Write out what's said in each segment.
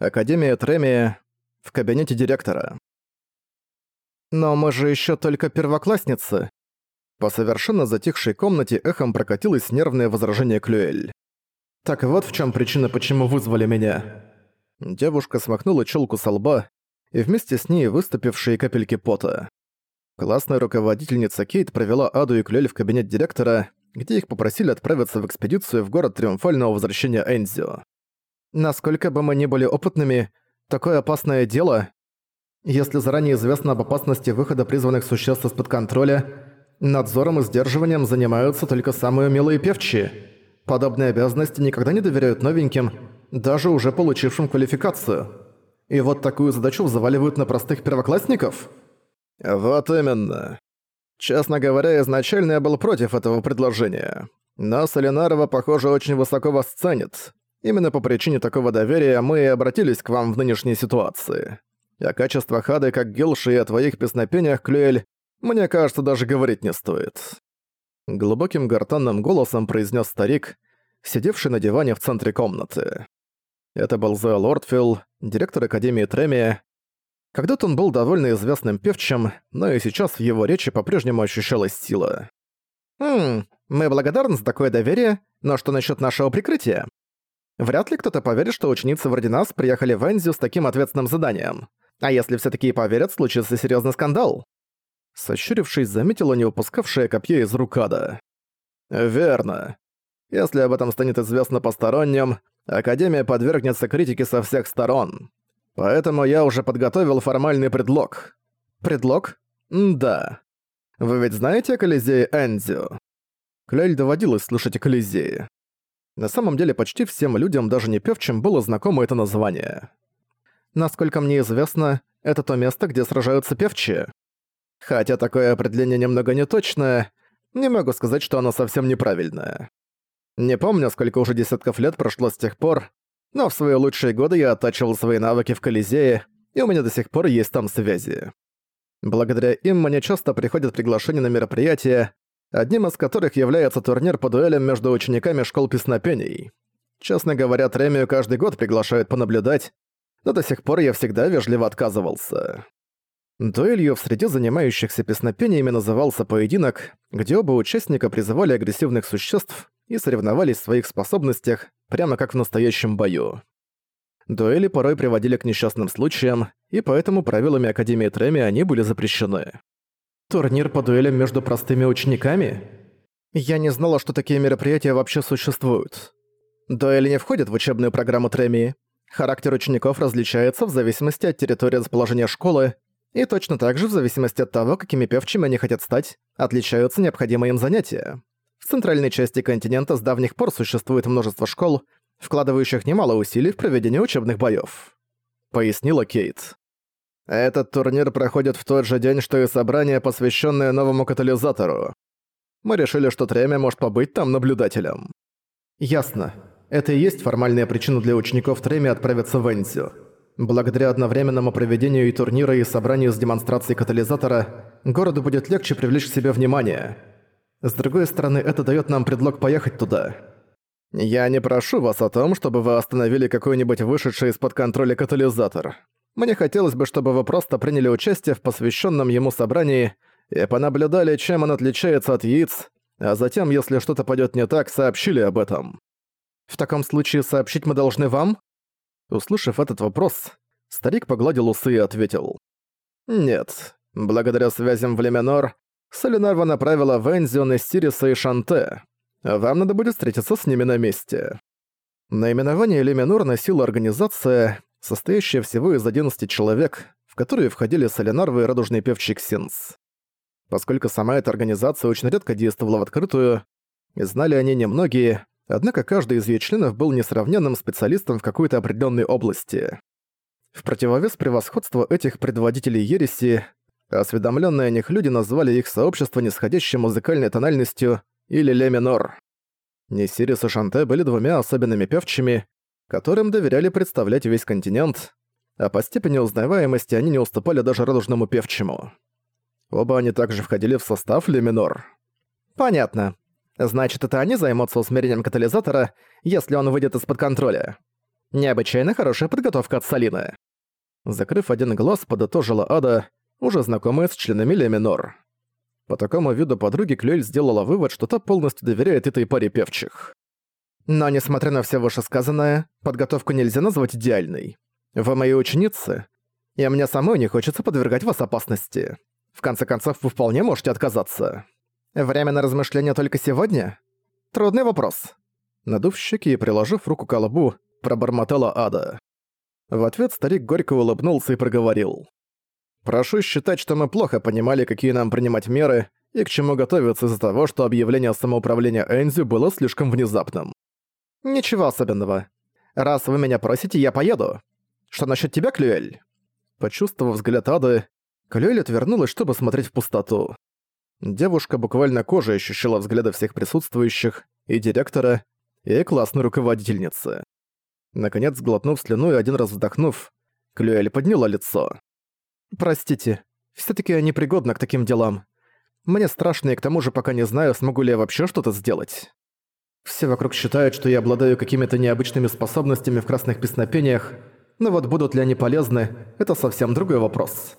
Академия Треми, в кабинете директора. «Но мы же еще только первоклассницы!» По совершенно затихшей комнате эхом прокатилось нервное возражение Клюэль. «Так вот в чем причина, почему вызвали меня». Девушка смахнула челку со лба, и вместе с ней выступившие капельки пота. Классная руководительница Кейт провела Аду и Клюэль в кабинет директора, где их попросили отправиться в экспедицию в город Триумфального Возвращения Энзио. Насколько бы мы ни были опытными, такое опасное дело... Если заранее известно об опасности выхода призванных существ из-под контроля, надзором и сдерживанием занимаются только самые милые певчие. Подобные обязанности никогда не доверяют новеньким, даже уже получившим квалификацию. И вот такую задачу заваливают на простых первоклассников? Вот именно. Честно говоря, изначально я был против этого предложения. Но Солинарова, похоже, очень высоко вас ценит. Именно по причине такого доверия мы и обратились к вам в нынешней ситуации. О качествах Хады как Гилши и о твоих песнопениях, Клюэль, мне кажется, даже говорить не стоит». Глубоким гортанным голосом произнес старик, сидевший на диване в центре комнаты. Это был Зоэл Лордфилл, директор Академии Треми. Когда-то он был довольно известным певчим, но и сейчас в его речи по-прежнему ощущалась сила. «Хм, мы благодарны за такое доверие, но что насчет нашего прикрытия? Вряд ли кто-то поверит, что ученицы вроде нас приехали в Энзию с таким ответственным заданием. А если все таки поверят, случится серьезный скандал. Сощурившись, заметила не упускавшая копье из рукада. «Верно. Если об этом станет известно посторонним, Академия подвергнется критике со всех сторон. Поэтому я уже подготовил формальный предлог». «Предлог? М да. Вы ведь знаете о Колизее Энзио?» Кляль доводилось слышать о Колизее. На самом деле почти всем людям, даже не певчим, было знакомо это название. Насколько мне известно, это то место, где сражаются певчие. Хотя такое определение немного неточное, не могу сказать, что оно совсем неправильное. Не помню, сколько уже десятков лет прошло с тех пор, но в свои лучшие годы я оттачивал свои навыки в Колизее, и у меня до сих пор есть там связи. Благодаря им мне часто приходят приглашения на мероприятия, одним из которых является турнир по дуэлям между учениками школ песнопений. Честно говоря, Тремию каждый год приглашают понаблюдать, но до сих пор я всегда вежливо отказывался. Дуэлью в среде занимающихся песнопениями назывался поединок, где оба участника призывали агрессивных существ и соревновались в своих способностях, прямо как в настоящем бою. Дуэли порой приводили к несчастным случаям, и поэтому правилами Академии Треми они были запрещены. Турнир по дуэлям между простыми учениками? Я не знала, что такие мероприятия вообще существуют. Дуэли не входят в учебную программу Треми. Характер учеников различается в зависимости от территории расположения школы, и точно так же в зависимости от того, какими певчими они хотят стать, отличаются необходимые им занятия. В центральной части континента с давних пор существует множество школ, вкладывающих немало усилий в проведение учебных боёв. Пояснила Кейт. Этот турнир проходит в тот же день, что и собрание, посвященное новому катализатору. Мы решили, что Тремя может побыть там наблюдателем. Ясно. Это и есть формальная причина для учеников Треми отправиться в Энзю. Благодаря одновременному проведению и турнира, и собранию с демонстрацией катализатора, городу будет легче привлечь к себе внимание. С другой стороны, это дает нам предлог поехать туда. Я не прошу вас о том, чтобы вы остановили какой-нибудь вышедший из-под контроля катализатор. Мне хотелось бы, чтобы вы просто приняли участие в посвященном ему собрании и понаблюдали, чем он отличается от яиц, а затем, если что-то пойдет не так, сообщили об этом. В таком случае сообщить мы должны вам? Услышав этот вопрос, старик погладил усы и ответил. Нет, благодаря связям в Леменор, Солинарва направила в Энзион, Эстириса и Шанте. Вам надо будет встретиться с ними на месте. Наименование Леменор носила организация, состоящая всего из 11 человек, в которые входили Солинарвы и радужный певчий Ксенс. Поскольку сама эта организация очень редко действовала в открытую, и знали они немногие, однако каждый из ее членов был несравненным специалистом в какой-то определенной области. В противовес превосходству этих предводителей ереси, осведомленные о них люди назвали их сообщество нисходящей музыкальной тональностью или ле минор. Несирис и Шанте были двумя особенными певчими, которым доверяли представлять весь континент, а по степени узнаваемости они не уступали даже радужному певчему. Оба они также входили в состав Леминор. «Понятно. Значит, это они займутся усмирением катализатора, если он выйдет из-под контроля. Необычайно хорошая подготовка от Салины. Закрыв один глаз, подытожила Ада, уже знакомая с членами Леминор. По такому виду подруги Клюэль сделала вывод, что та полностью доверяет этой паре певчих. Но, несмотря на все вышесказанное, подготовку нельзя назвать идеальной. Вы мои ученицы, и мне самой не хочется подвергать вас опасности. В конце концов, вы вполне можете отказаться. Время на размышления только сегодня? Трудный вопрос. Надув щеки и приложив руку к лбу, пробормотала Ада. В ответ старик горько улыбнулся и проговорил. «Прошу считать, что мы плохо понимали, какие нам принимать меры и к чему готовиться из-за того, что объявление самоуправления Энзю было слишком внезапным. Ничего особенного. Раз вы меня просите, я поеду. Что насчет тебя, Клюэль?» Почувствовав взгляд Ады, Клюэль отвернулась, чтобы смотреть в пустоту. Девушка буквально кожей ощущала взгляды всех присутствующих, и директора, и классной руководительницы. Наконец, сглотнув слюну и один раз вздохнув, Клюэль подняла лицо. «Простите, все таки я непригодна к таким делам. Мне страшно и к тому же пока не знаю, смогу ли я вообще что-то сделать. Все вокруг считают, что я обладаю какими-то необычными способностями в красных песнопениях, но вот будут ли они полезны, это совсем другой вопрос.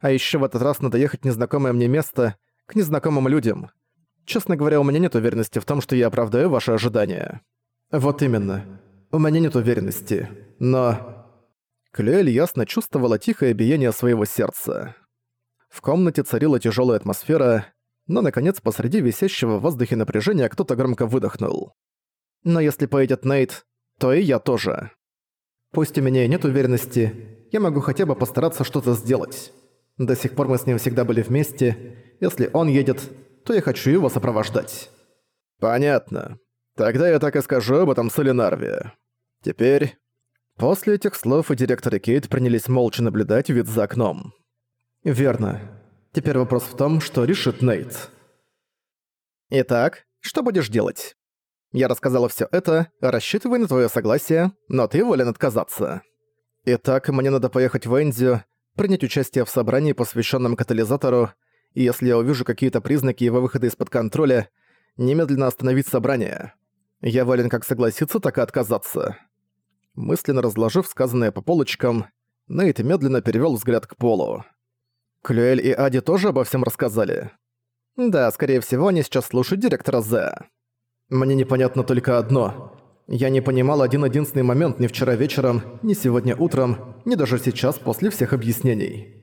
А еще в этот раз надо ехать в незнакомое мне место, к незнакомым людям. Честно говоря, у меня нет уверенности в том, что я оправдаю ваши ожидания. Вот именно. У меня нет уверенности. Но... Клюэль ясно чувствовала тихое биение своего сердца. В комнате царила тяжелая атмосфера, но, наконец, посреди висящего в воздухе напряжения кто-то громко выдохнул. «Но если поедет Нейт, то и я тоже. Пусть у меня и нет уверенности, я могу хотя бы постараться что-то сделать. До сих пор мы с ним всегда были вместе. Если он едет, то я хочу его сопровождать». «Понятно. Тогда я так и скажу об этом Солинарве. Теперь...» После этих слов и директор и Кейт принялись молча наблюдать вид за окном. «Верно. Теперь вопрос в том, что решит Нейт». «Итак, что будешь делать?» Я рассказала все это, рассчитывая на твое согласие, но ты волен отказаться. Итак, мне надо поехать в Индию, принять участие в собрании, посвященном катализатору, и если я увижу какие-то признаки его выхода из-под контроля, немедленно остановить собрание. Я волен как согласиться, так и отказаться. Мысленно разложив сказанное по полочкам, Нейт медленно перевел взгляд к полу. Клюэль и Ади тоже обо всем рассказали. Да, скорее всего, они сейчас слушают директора Зе. Мне непонятно только одно. Я не понимал один-единственный момент ни вчера вечером, ни сегодня утром, ни даже сейчас после всех объяснений.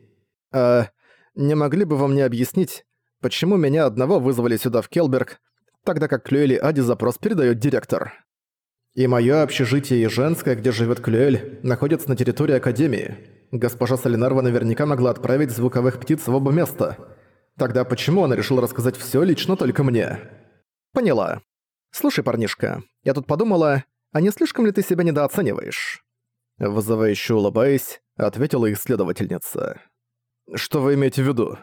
А не могли бы вы мне объяснить, почему меня одного вызвали сюда в Келберг, тогда как Клюэль и Ади запрос передает директор? И моё общежитие и женское, где живет Клюэль, находится на территории Академии. Госпожа Солинарва наверняка могла отправить звуковых птиц в оба места. Тогда почему она решила рассказать всё лично только мне? Поняла. «Слушай, парнишка, я тут подумала, а не слишком ли ты себя недооцениваешь?» Вызывающе улыбаясь, ответила исследовательница. «Что вы имеете в виду?»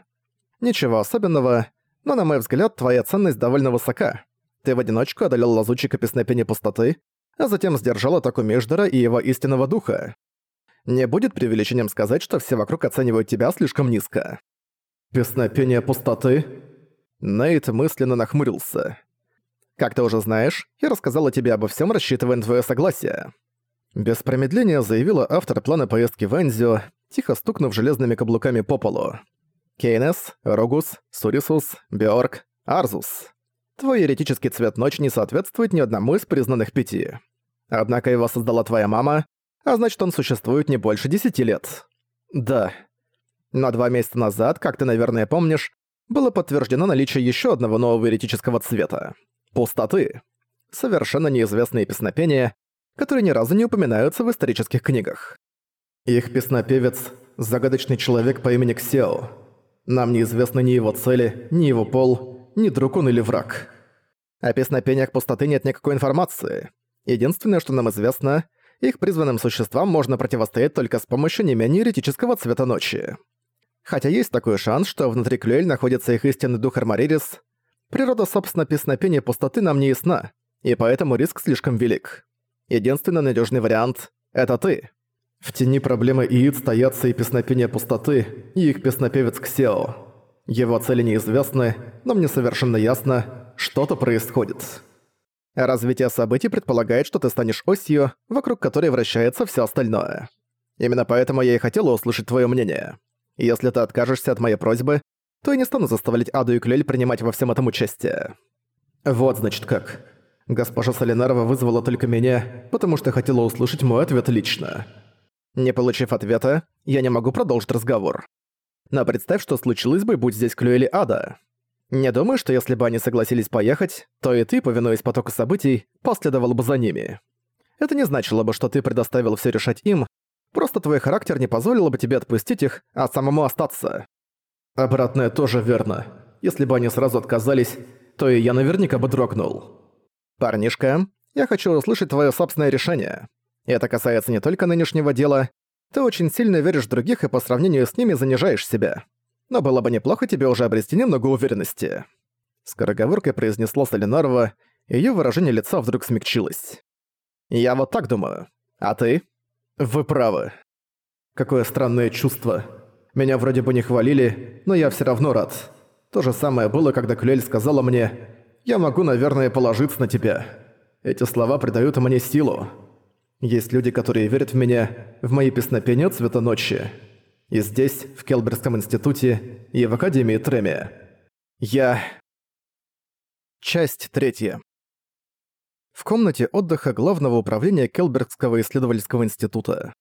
«Ничего особенного, но, на мой взгляд, твоя ценность довольно высока. Ты в одиночку одолел лазучика песнопения пустоты, а затем сдержал атаку Междера и его истинного духа. Не будет преувеличением сказать, что все вокруг оценивают тебя слишком низко». «Песнопение пустоты?» Нейт мысленно нахмурился. Как ты уже знаешь, я рассказала тебе обо всем, рассчитывая на твое согласие». Без промедления заявила автор плана поездки в Энзио, тихо стукнув железными каблуками по полу. «Кейнес, Рогус, Сурисус, Биорг, Арзус. Твой еретический цвет ночи не соответствует ни одному из признанных пяти. Однако его создала твоя мама, а значит он существует не больше десяти лет. Да. Но два месяца назад, как ты, наверное, помнишь, было подтверждено наличие еще одного нового еретического цвета пустоты. Совершенно неизвестные песнопения, которые ни разу не упоминаются в исторических книгах. Их песнопевец – загадочный человек по имени Ксео. Нам неизвестны ни его цели, ни его пол, ни друг он или враг. О песнопениях пустоты нет никакой информации. Единственное, что нам известно, их призванным существам можно противостоять только с помощью не менее еретического цвета ночи. Хотя есть такой шанс, что внутри Клюэль находится их истинный дух Армаририс, Природа, собственно, песнопения пустоты нам не ясна, и поэтому риск слишком велик. Единственный надежный вариант — это ты. В тени проблемы Иид стоятся и песнопения пустоты, и их песнопевец Ксео. Его цели неизвестны, но мне совершенно ясно, что-то происходит. Развитие событий предполагает, что ты станешь осью, вокруг которой вращается все остальное. Именно поэтому я и хотела услышать твое мнение. Если ты откажешься от моей просьбы, то я не стану заставлять Аду и Клель принимать во всем этом участие. Вот, значит, как. Госпожа Солинарова вызвала только меня, потому что хотела услышать мой ответ лично. Не получив ответа, я не могу продолжить разговор. Но представь, что случилось бы, будь здесь Клю или Ада. Не думаю, что если бы они согласились поехать, то и ты, повинуясь потоку событий, последовал бы за ними. Это не значило бы, что ты предоставил все решать им, просто твой характер не позволил бы тебе отпустить их, а самому остаться. Обратное тоже верно. Если бы они сразу отказались, то и я наверняка бы дрогнул. Парнишка, я хочу услышать твое собственное решение. Это касается не только нынешнего дела. Ты очень сильно веришь в других и по сравнению с ними занижаешь себя но было бы неплохо тебе уже обрести немного уверенности». Скороговоркой произнесла Солинарова, и её выражение лица вдруг смягчилось. «Я вот так думаю. А ты?» «Вы правы. Какое странное чувство. Меня вроде бы не хвалили, но я всё равно рад. То же самое было, когда Клюэль сказала мне «Я могу, наверное, положиться на тебя». Эти слова придают мне силу. Есть люди, которые верят в меня, в мои песнопения цвета ночи. И здесь, в Келберском институте, и в Академии Треми. Я... Часть третья. В комнате отдыха главного управления Келбергского исследовательского института.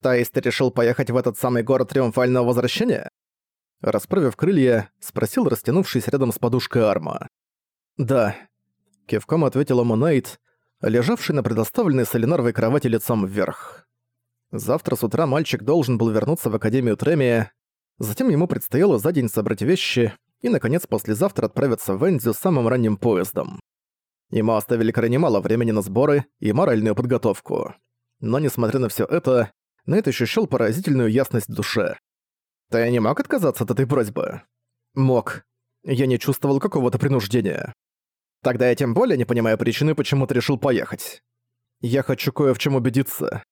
«То есть ты решил поехать в этот самый город Триумфального Возвращения?» Расправив крылья, спросил растянувшись рядом с подушкой Арма. «Да», — кивком ответила Монайт, лежавший на предоставленной солинаровой кровати лицом вверх. Завтра с утра мальчик должен был вернуться в Академию Тремия, затем ему предстояло за день собрать вещи и, наконец, послезавтра отправиться в Энзю самым ранним поездом. Ему оставили крайне мало времени на сборы и моральную подготовку. Но, несмотря на все это, Нейт ощущал поразительную ясность в душе. «Ты не мог отказаться от этой просьбы?» «Мог. Я не чувствовал какого-то принуждения. Тогда я тем более не понимаю причины, почему ты решил поехать. Я хочу кое в чем убедиться.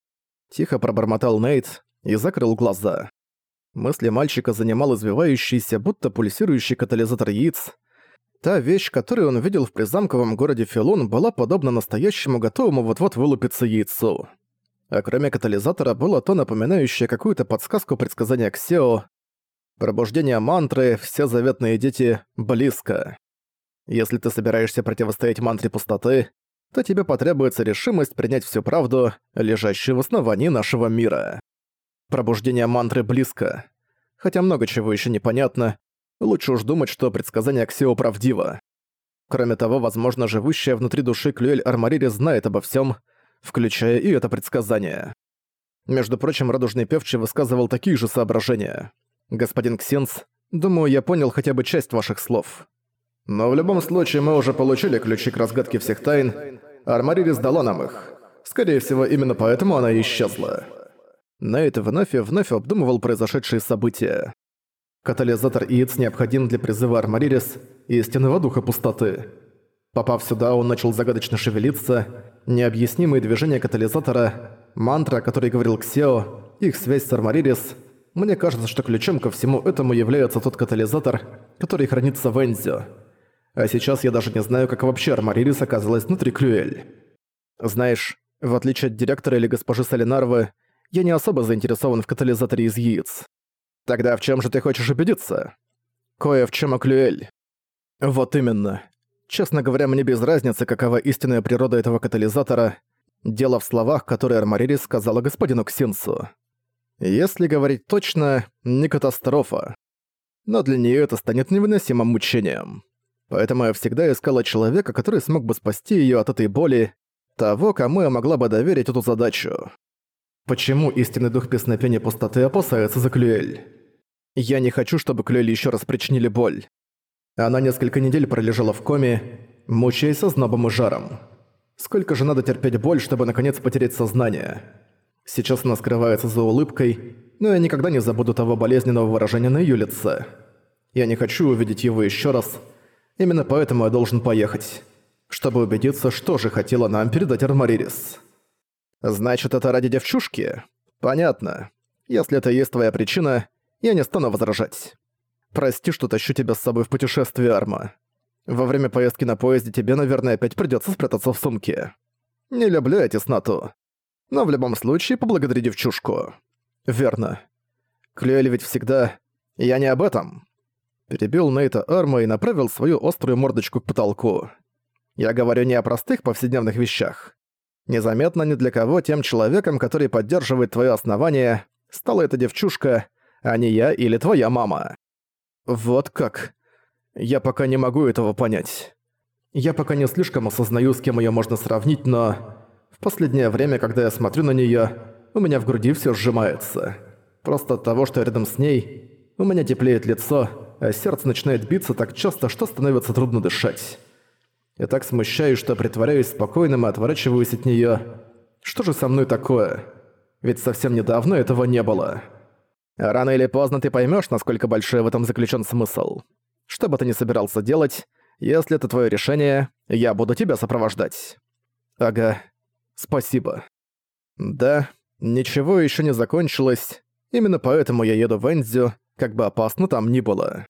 Тихо пробормотал Нейт и закрыл глаза. Мысли мальчика занимал извивающийся, будто пульсирующий катализатор яиц. Та вещь, которую он видел в призамковом городе Филон, была подобна настоящему готовому вот-вот вылупиться яйцу. А кроме катализатора было то напоминающее какую-то подсказку предсказания Ксео. Пробуждение мантры «Все заветные дети» близко. Если ты собираешься противостоять мантре пустоты, то тебе потребуется решимость принять всю правду, лежащую в основании нашего мира. Пробуждение мантры близко. Хотя много чего еще непонятно, лучше уж думать, что предсказание Аксио правдиво. Кроме того, возможно, живущая внутри души Клюэль Армарири знает обо всем, включая и это предсказание. Между прочим, Радужный Певчий высказывал такие же соображения. «Господин Ксенс, думаю, я понял хотя бы часть ваших слов. Но в любом случае мы уже получили ключи к разгадке всех тайн, Армаририс дала нам их. Скорее всего, именно поэтому она исчезла. Нейт вновь и вновь обдумывал произошедшие события. Катализатор яиц необходим для призыва Армаририс и истинного духа пустоты. Попав сюда, он начал загадочно шевелиться, необъяснимые движения катализатора, мантра, о которой говорил Ксео, их связь с Армаририс. Мне кажется, что ключом ко всему этому является тот катализатор, который хранится в Энзио. А сейчас я даже не знаю, как вообще Армаририс оказалась внутри Клюэль. Знаешь, в отличие от директора или госпожи Солинаровы, я не особо заинтересован в катализаторе из яиц. Тогда в чем же ты хочешь убедиться? Кое в чем Клюэль. Вот именно. Честно говоря, мне без разницы, какова истинная природа этого катализатора. Дело в словах, которые Армаририс сказала господину Ксинсу. Если говорить точно, не катастрофа. Но для нее это станет невыносимым мучением. Поэтому я всегда искала человека, который смог бы спасти её от этой боли, того, кому я могла бы доверить эту задачу. Почему истинный дух песнопения пустоты опасается за Клюэль? Я не хочу, чтобы Клюэль ещё раз причинили боль. Она несколько недель пролежала в коме, мучаясь со знобом и жаром. Сколько же надо терпеть боль, чтобы наконец потерять сознание? Сейчас она скрывается за улыбкой, но я никогда не забуду того болезненного выражения на её лице. Я не хочу увидеть его ещё раз, Именно поэтому я должен поехать, чтобы убедиться, что же хотела нам передать Армаририс. Значит, это ради девчушки? Понятно. Если это и есть твоя причина, я не стану возражать. Прости, что тащу тебя с собой в путешествие, Арма. Во время поездки на поезде тебе, наверное, опять придётся спрятаться в сумке. Не люблю я тесноту. Но в любом случае поблагодари девчушку. Верно. Клюэль ведь всегда... Я не об этом. Перебил Нейта Арма и направил свою острую мордочку к потолку. Я говорю не о простых повседневных вещах. Незаметно ни для кого тем человеком, который поддерживает твое основание, стала эта девчушка, а не я или твоя мама. Вот как. Я пока не могу этого понять. Я пока не слишком осознаю, с кем ее можно сравнить, но... В последнее время, когда я смотрю на нее, у меня в груди все сжимается. Просто от того, что рядом с ней, у меня теплеет лицо, а сердце начинает биться так часто, что становится трудно дышать. Я так смущаюсь, что притворяюсь спокойным и отворачиваюсь от неё. Что же со мной такое? Ведь совсем недавно этого не было. Рано или поздно ты поймёшь, насколько большой в этом заключен смысл. Что бы ты ни собирался делать, если это твое решение, я буду тебя сопровождать. Ага, спасибо. Да, ничего еще не закончилось. Именно поэтому я еду в Энзю, как бы опасно там ни было.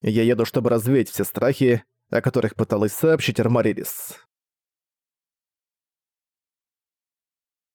Я еду, чтобы развеять все страхи, о которых пыталась сообщить Армаририс.